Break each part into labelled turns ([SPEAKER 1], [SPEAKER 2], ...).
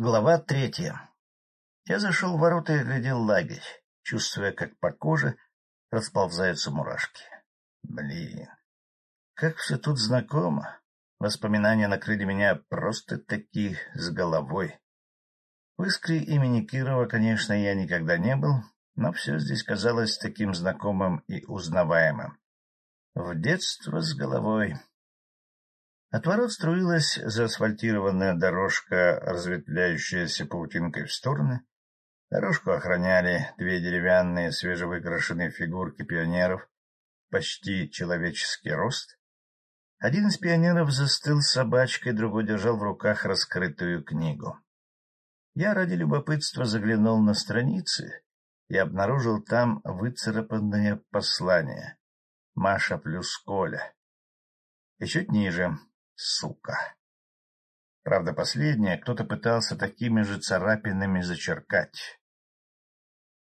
[SPEAKER 1] Глава третья. Я зашел в ворота и глядел лагерь, чувствуя, как по коже расползаются мурашки. Блин, как все тут знакомо. Воспоминания накрыли меня просто-таки с головой. В искре имени Кирова, конечно, я никогда не был, но все здесь казалось таким знакомым и узнаваемым. В детство с головой. От ворот струилась заасфальтированная дорожка, разветвляющаяся паутинкой в стороны. Дорожку охраняли две деревянные свежевыкрашенные фигурки пионеров, почти человеческий рост. Один из пионеров застыл с собачкой, другой держал в руках раскрытую книгу. Я ради любопытства заглянул на страницы и обнаружил там выцарапанное послание. Маша плюс Коля. И чуть ниже Сука. Правда, последнее кто-то пытался такими же царапинами зачеркать.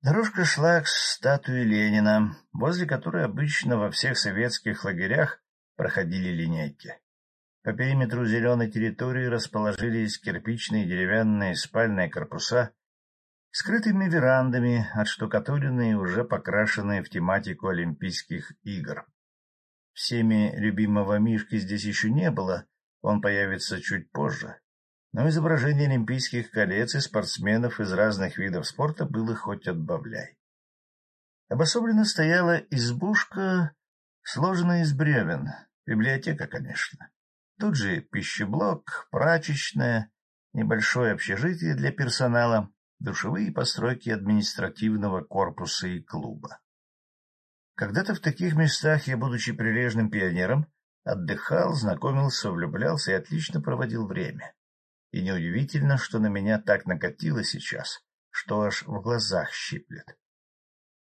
[SPEAKER 1] Дорожка шла к статуе Ленина, возле которой обычно во всех советских лагерях проходили линейки. По периметру зеленой территории расположились кирпичные деревянные спальные корпуса, скрытыми верандами, отштукатуренные и уже покрашенные в тематику Олимпийских игр. Всеми любимого Мишки здесь еще не было, он появится чуть позже. Но изображение олимпийских колец и спортсменов из разных видов спорта было хоть отбавляй. Обособленно стояла избушка, сложенная из бревен, библиотека, конечно. Тут же пищеблок, прачечная, небольшое общежитие для персонала, душевые постройки административного корпуса и клуба. Когда-то в таких местах я, будучи прилежным пионером, отдыхал, знакомился, влюблялся и отлично проводил время. И неудивительно, что на меня так накатило сейчас, что аж в глазах щиплет.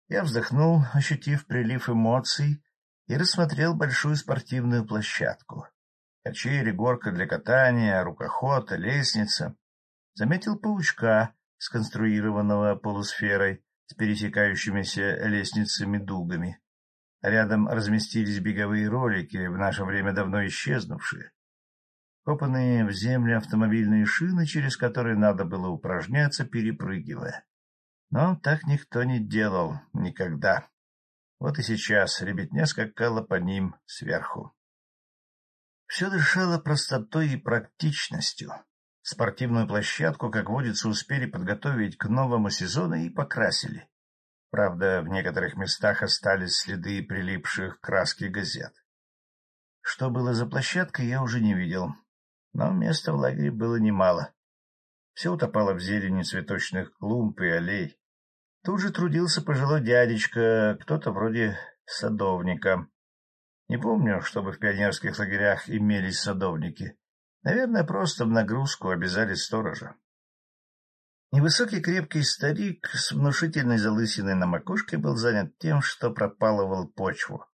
[SPEAKER 1] Я вздохнул, ощутив прилив эмоций, и рассмотрел большую спортивную площадку. Качели, горка для катания, рукоход, лестница. Заметил паучка, сконструированного полусферой, с пересекающимися лестницами-дугами. Рядом разместились беговые ролики, в наше время давно исчезнувшие. Копанные в землю автомобильные шины, через которые надо было упражняться, перепрыгивая. Но так никто не делал никогда. Вот и сейчас ребятня скакала по ним сверху. Все дышало простотой и практичностью. Спортивную площадку, как водится, успели подготовить к новому сезону и покрасили. Правда, в некоторых местах остались следы прилипших краски газет. Что было за площадкой, я уже не видел, но места в лагере было немало. Все утопало в зелени цветочных клумб и аллей. Тут же трудился пожилой дядечка, кто-то вроде садовника. Не помню, чтобы в пионерских лагерях имелись садовники. Наверное, просто в нагрузку обязали сторожа. Невысокий крепкий старик с внушительной залысиной на макушке был занят тем, что пропалывал почву.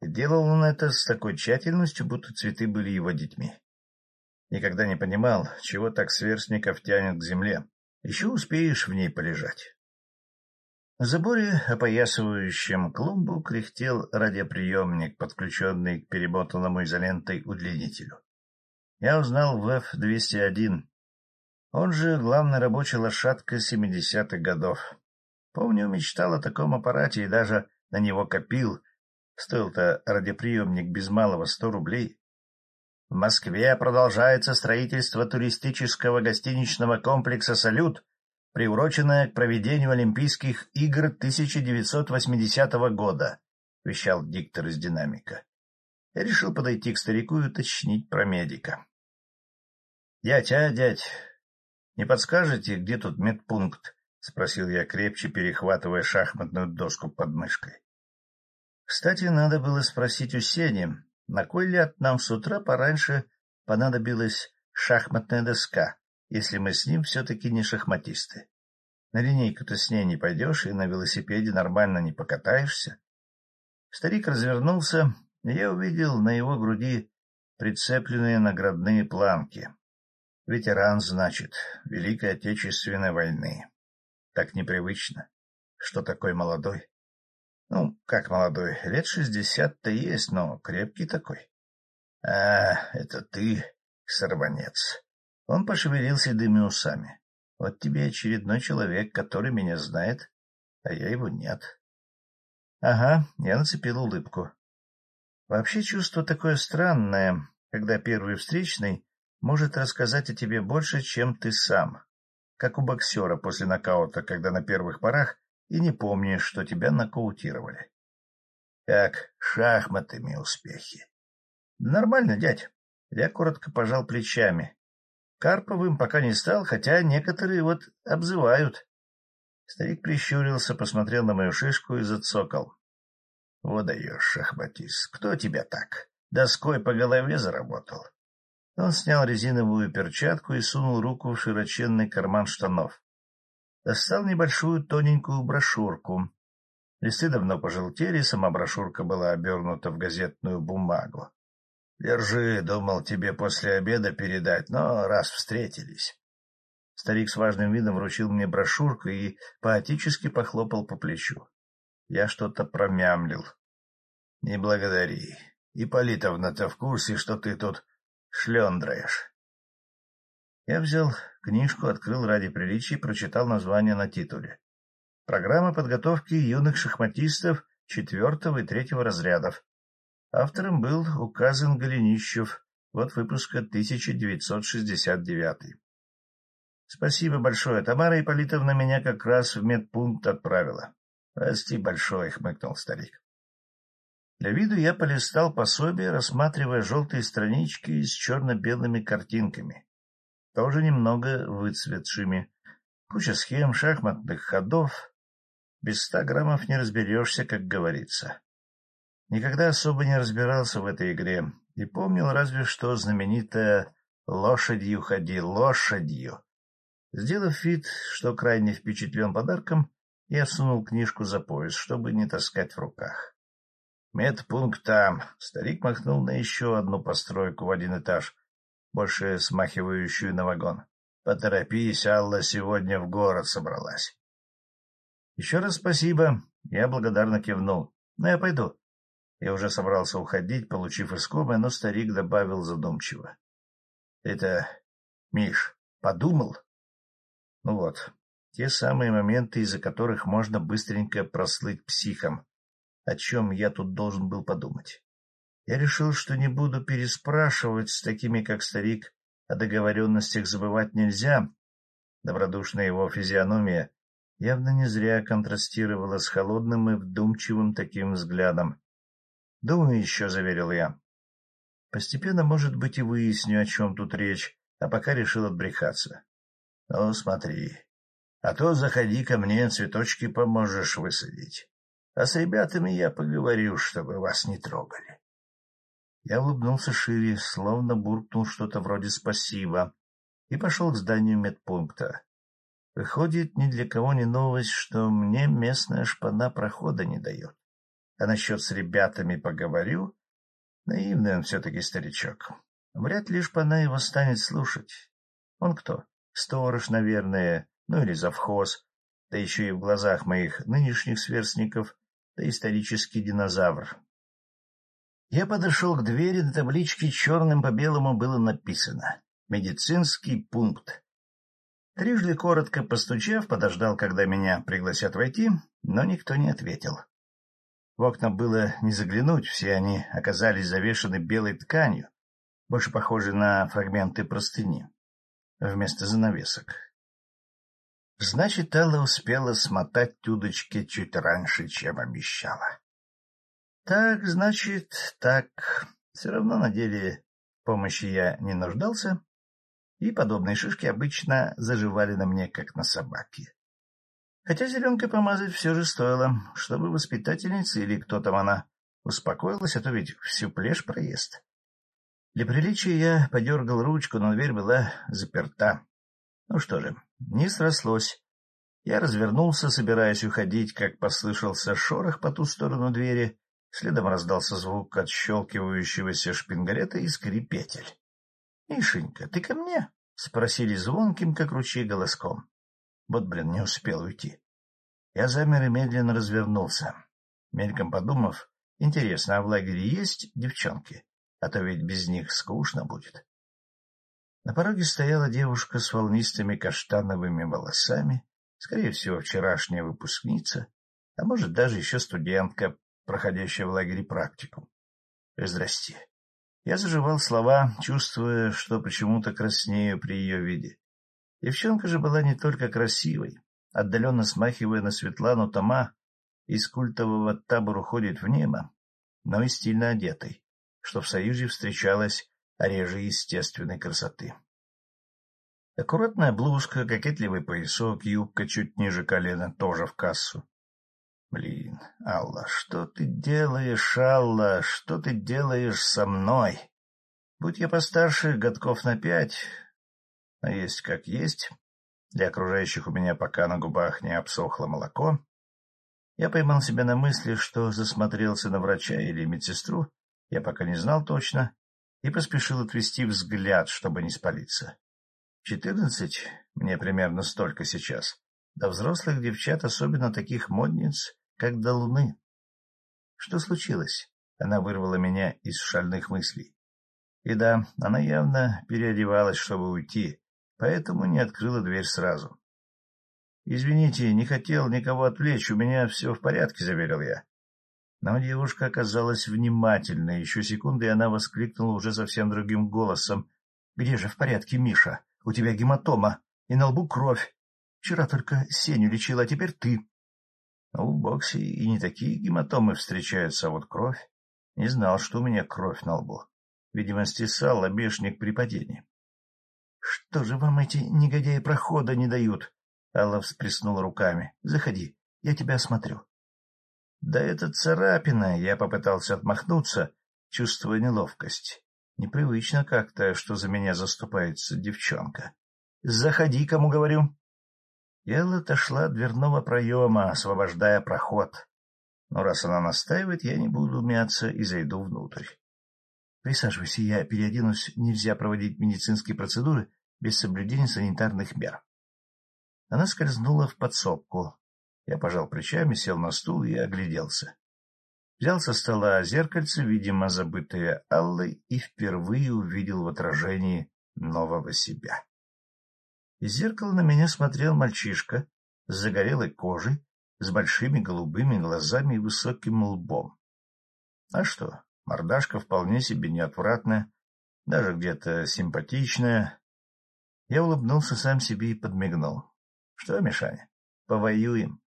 [SPEAKER 1] И делал он это с такой тщательностью, будто цветы были его детьми. Никогда не понимал, чего так сверстников тянет к земле. Еще успеешь в ней полежать. На заборе, опоясывающем клумбу, кряхтел радиоприемник, подключенный к перемотанному изолентой удлинителю я узнал в F-201. Он же главная рабочая лошадка 70-х годов. Помню, мечтал о таком аппарате и даже на него копил. Стоил-то радиоприемник без малого сто рублей. В Москве продолжается строительство туристического гостиничного комплекса «Салют», приуроченное к проведению Олимпийских игр 1980 года, — вещал диктор из динамика. Я решил подойти к старику и уточнить про медика. — Дядь, а, дядь, не подскажете, где тут медпункт? — спросил я крепче, перехватывая шахматную доску под мышкой. Кстати, надо было спросить у Сени, на кой ляд нам с утра пораньше понадобилась шахматная доска, если мы с ним все-таки не шахматисты. На линейку-то с ней не пойдешь и на велосипеде нормально не покатаешься. Старик развернулся, и я увидел на его груди прицепленные наградные планки. Ветеран, значит, Великой Отечественной войны. Так непривычно, что такой молодой. Ну, как молодой, лет шестьдесят-то есть, но крепкий такой. А, это ты, сорванец. Он пошевелил седыми усами. Вот тебе очередной человек, который меня знает, а я его нет. Ага, я нацепил улыбку. Вообще чувство такое странное, когда первый встречный может рассказать о тебе больше, чем ты сам, как у боксера после нокаута, когда на первых порах и не помнишь, что тебя нокаутировали. Как шахматами успехи. Нормально, дядь. Я коротко пожал плечами. Карповым пока не стал, хотя некоторые вот обзывают. Старик прищурился, посмотрел на мою шишку и зацокал. — Вот даешь, шахматист, кто тебя так? Доской по голове заработал? Он снял резиновую перчатку и сунул руку в широченный карман штанов. Достал небольшую тоненькую брошюрку. Листы давно пожелтели, сама брошюрка была обернута в газетную бумагу. — Держи, думал тебе после обеда передать, но раз встретились. Старик с важным видом вручил мне брошюрку и поотически похлопал по плечу. Я что-то промямлил. — Не благодари. Ипполитовна-то в курсе, что ты тут шлендраешь. Я взял книжку, открыл ради приличия и прочитал название на титуле. Программа подготовки юных шахматистов четвертого и третьего разрядов. Автором был указан Голенищев, вот выпуска 1969. Спасибо большое. Тамара Ипполитовна меня как раз в медпункт отправила. — Прости большое, — хмыкнул старик. Для виду я полистал пособие, рассматривая желтые странички с черно-белыми картинками, тоже немного выцветшими. Куча схем, шахматных ходов, без ста граммов не разберешься, как говорится. Никогда особо не разбирался в этой игре и помнил разве что знаменитое «лошадью ходи, лошадью». Сделав вид, что крайне впечатлен подарком, я сунул книжку за пояс, чтобы не таскать в руках. Медпункт там. Старик махнул на еще одну постройку в один этаж, больше смахивающую на вагон. Поторопись, Алла сегодня в город собралась. Еще раз спасибо. Я благодарно кивнул. Ну, я пойду. Я уже собрался уходить, получив искомое, но старик добавил задумчиво. — Это, Миш, подумал? Ну вот, те самые моменты, из-за которых можно быстренько прослыть психом. О чем я тут должен был подумать? Я решил, что не буду переспрашивать с такими, как старик, о договоренностях забывать нельзя. Добродушная его физиономия явно не зря контрастировала с холодным и вдумчивым таким взглядом. — Думаю еще, — заверил я. Постепенно, может быть, и выясню, о чем тут речь, а пока решил отбрехаться. — Ну, смотри. А то заходи ко мне, цветочки поможешь высадить. А с ребятами я поговорю, чтобы вас не трогали. Я улыбнулся шире, словно буркнул что-то вроде «спасибо», и пошел к зданию медпункта. Выходит, ни для кого не новость, что мне местная шпана прохода не дает. А насчет с ребятами поговорю. Наивный он все-таки старичок. Вряд ли шпана его станет слушать. Он кто? Сторож, наверное, ну или завхоз, да еще и в глазах моих нынешних сверстников, да исторический динозавр. Я подошел к двери, на табличке черным по белому было написано «Медицинский пункт». Трижды коротко постучав, подождал, когда меня пригласят войти, но никто не ответил. В окна было не заглянуть, все они оказались завешаны белой тканью, больше похожей на фрагменты простыни, вместо занавесок. Значит, Алла успела смотать удочки чуть раньше, чем обещала. Так, значит, так. Все равно на деле помощи я не нуждался, и подобные шишки обычно заживали на мне, как на собаке. Хотя зеленкой помазать все же стоило, чтобы воспитательница или кто там она успокоилась, а то ведь всю плешь проест. Для приличия я подергал ручку, но дверь была заперта. Ну что же, не срослось. Я развернулся, собираясь уходить, как послышался шорох по ту сторону двери, следом раздался звук отщелкивающегося шпингалета и скрипетель. — Мишенька, ты ко мне? — спросили звонким, как ручей, голоском. Вот, блин, не успел уйти. Я замер и медленно развернулся. Мельком подумав, интересно, а в лагере есть девчонки? А то ведь без них скучно будет. На пороге стояла девушка с волнистыми каштановыми волосами, скорее всего, вчерашняя выпускница, а может, даже еще студентка, проходящая в лагере практикум. Здрасте. Я заживал слова, чувствуя, что почему-то краснею при ее виде. Девчонка же была не только красивой, отдаленно смахивая на Светлану Тома, из культового табора ходит в небо, но и стильно одетой, что в Союзе встречалось реже естественной красоты. Аккуратная блузка, кокетливый поясок, юбка чуть ниже колена, тоже в кассу. Блин, Алла, что ты делаешь, Алла, что ты делаешь со мной? Будь я постарше, годков на пять, а есть как есть, для окружающих у меня пока на губах не обсохло молоко, я поймал себя на мысли, что засмотрелся на врача или медсестру, я пока не знал точно, и поспешил отвести взгляд, чтобы не спалиться. Четырнадцать, мне примерно столько сейчас, до взрослых девчат, особенно таких модниц, как до луны. Что случилось? Она вырвала меня из шальных мыслей. И да, она явно переодевалась, чтобы уйти, поэтому не открыла дверь сразу. — Извините, не хотел никого отвлечь, у меня все в порядке, — заверил я. Но девушка оказалась внимательной. Еще секунды, и она воскликнула уже совсем другим голосом. — Где же в порядке, Миша? У тебя гематома, и на лбу кровь. Вчера только Сеню лечила, а теперь ты. Ну, в боксе и не такие гематомы встречаются, а вот кровь. Не знал, что у меня кровь на лбу. Видимо, стесал лобешник при падении. — Что же вам эти негодяи прохода не дают? Алла всплеснула руками. — Заходи, я тебя осмотрю. — Да это царапина, я попытался отмахнуться, чувствуя неловкость. Непривычно как-то, что за меня заступается девчонка. — Заходи, кому говорю. Элла отошла от дверного проема, освобождая проход. Но раз она настаивает, я не буду мяться и зайду внутрь. Присаживайся, я переоденусь, нельзя проводить медицинские процедуры без соблюдения санитарных мер. Она скользнула в подсобку. Я пожал плечами, сел на стул и огляделся. Взял со стола зеркальце, видимо, забытое Аллой, и впервые увидел в отражении нового себя. Из зеркала на меня смотрел мальчишка с загорелой кожей, с большими голубыми глазами и высоким лбом. А что, мордашка вполне себе неотвратная, даже где-то симпатичная. Я улыбнулся сам себе и подмигнул. — Что, Мишаня, повоюем?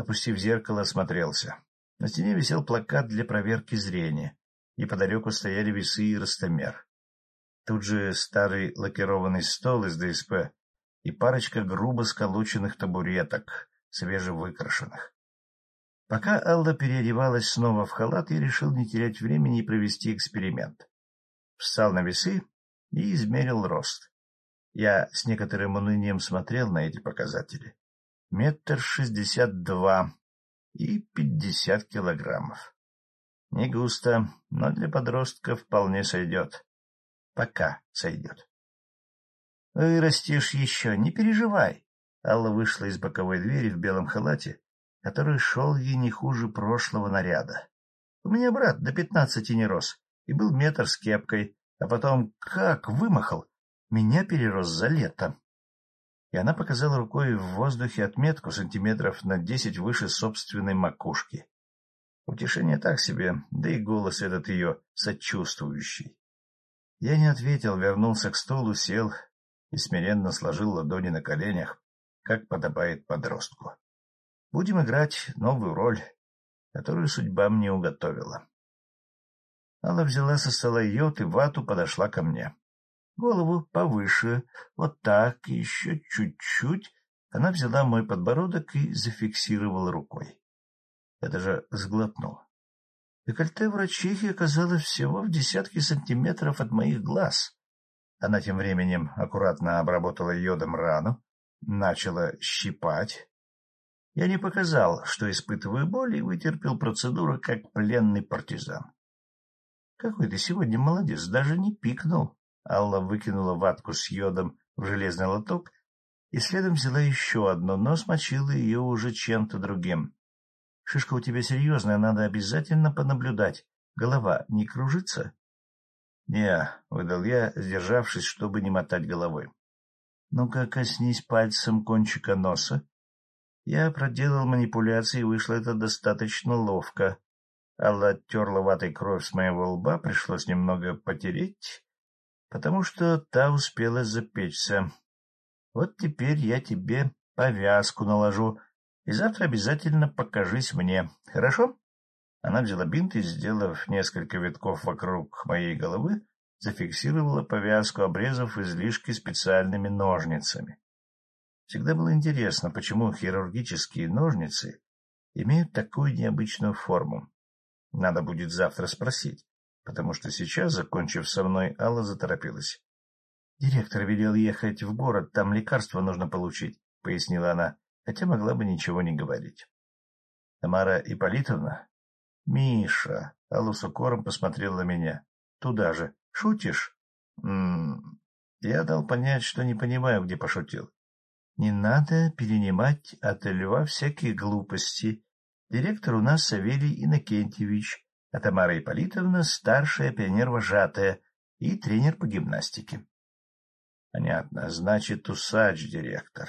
[SPEAKER 1] Опустив зеркало, осмотрелся. На стене висел плакат для проверки зрения, и подалеку стояли весы и ростомер. Тут же старый лакированный стол из ДСП и парочка грубо сколоченных табуреток, свежевыкрашенных. Пока Алла переодевалась снова в халат, я решил не терять времени и провести эксперимент. Встал на весы и измерил рост. Я с некоторым унынием смотрел на эти показатели. Метр шестьдесят два и пятьдесят килограммов. Не густо, но для подростка вполне сойдет. Пока сойдет. — Вырастешь еще, не переживай. Алла вышла из боковой двери в белом халате, который шел ей не хуже прошлого наряда. У меня брат до пятнадцати не рос и был метр с кепкой, а потом как вымахал, меня перерос за лето. И она показала рукой в воздухе отметку сантиметров на десять выше собственной макушки. Утешение так себе, да и голос этот ее сочувствующий. Я не ответил, вернулся к столу, сел и смиренно сложил ладони на коленях, как подобает подростку. Будем играть новую роль, которую судьба мне уготовила. Алла взяла со стола йод и вату, подошла ко мне. Голову повыше, вот так, еще чуть-чуть. Она взяла мой подбородок и зафиксировала рукой. Это же сглотнул. Декольте врачихи оказалось всего в десятке сантиметров от моих глаз. Она тем временем аккуратно обработала йодом рану, начала щипать. Я не показал, что испытываю боль, и вытерпел процедуру, как пленный партизан. — Какой ты сегодня молодец, даже не пикнул. Алла выкинула ватку с йодом в железный лоток и следом взяла еще одну, но смочила ее уже чем-то другим. — Шишка у тебя серьезная, надо обязательно понаблюдать. Голова не кружится? Не, — выдал я, сдержавшись, чтобы не мотать головой. — Ну-ка, коснись пальцем кончика носа. Я проделал манипуляции, и вышло это достаточно ловко. Алла оттерла ватой кровь с моего лба, пришлось немного потереть, потому что та успела запечься. Вот теперь я тебе повязку наложу, и завтра обязательно покажись мне, хорошо? Она взяла бинт и, сделав несколько витков вокруг моей головы, зафиксировала повязку, обрезав излишки специальными ножницами. Всегда было интересно, почему хирургические ножницы имеют такую необычную форму. Надо будет завтра спросить, потому что сейчас, закончив со мной, Алла заторопилась. — Директор велел ехать в город, там лекарства нужно получить, — пояснила она, хотя могла бы ничего не говорить. — Тамара Ипполитовна? — Миша. Алла с укором посмотрела на меня. — Туда же. Шутишь? М -м Я дал понять, что не понимаю, где пошутил. Не надо перенимать от льва всякие глупости. Директор у нас Савелий Иннокентьевич, а Тамара Ипполитовна — старшая пионер-вожатая и тренер по гимнастике. Понятно, значит, усач-директор.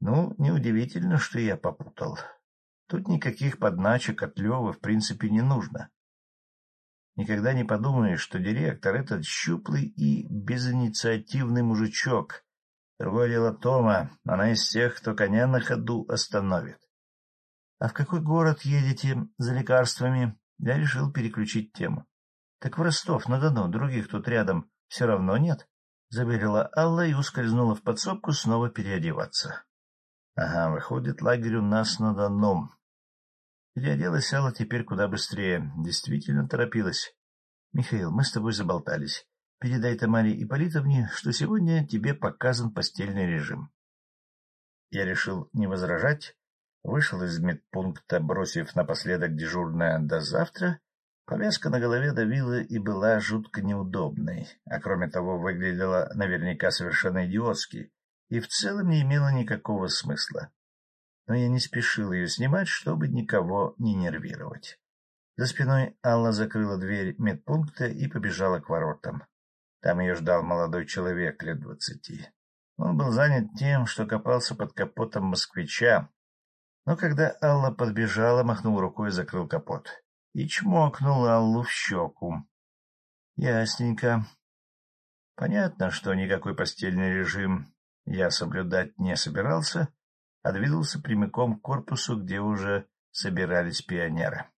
[SPEAKER 1] Ну, неудивительно, что я попутал. Тут никаких подначек от Лёвы в принципе не нужно. Никогда не подумаешь, что директор — этот щуплый и безинициативный мужичок. Другое дело Тома, она из тех, кто коня на ходу остановит. — А в какой город едете за лекарствами? Я решил переключить тему. — Так в Ростов-на-Дону, других тут рядом все равно нет, — заверила Алла и ускользнула в подсобку снова переодеваться. — Ага, выходит, лагерь у нас на Дону. Переоделась Алла теперь куда быстрее. Действительно торопилась. — Михаил, мы с тобой заболтались. Передай Тамаре Ипполитовне, что сегодня тебе показан постельный режим. Я решил не возражать, вышел из медпункта, бросив напоследок дежурное «до завтра». Повязка на голове давила и была жутко неудобной, а кроме того выглядела наверняка совершенно идиотски и в целом не имела никакого смысла но я не спешил ее снимать, чтобы никого не нервировать. За спиной Алла закрыла дверь медпункта и побежала к воротам. Там ее ждал молодой человек лет двадцати. Он был занят тем, что копался под капотом москвича, но когда Алла подбежала, махнул рукой и закрыл капот. И чмокнул Аллу в щеку. Ясненько. Понятно, что никакой постельный режим я соблюдать не собирался, а двинулся прямиком к корпусу, где уже собирались пионеры.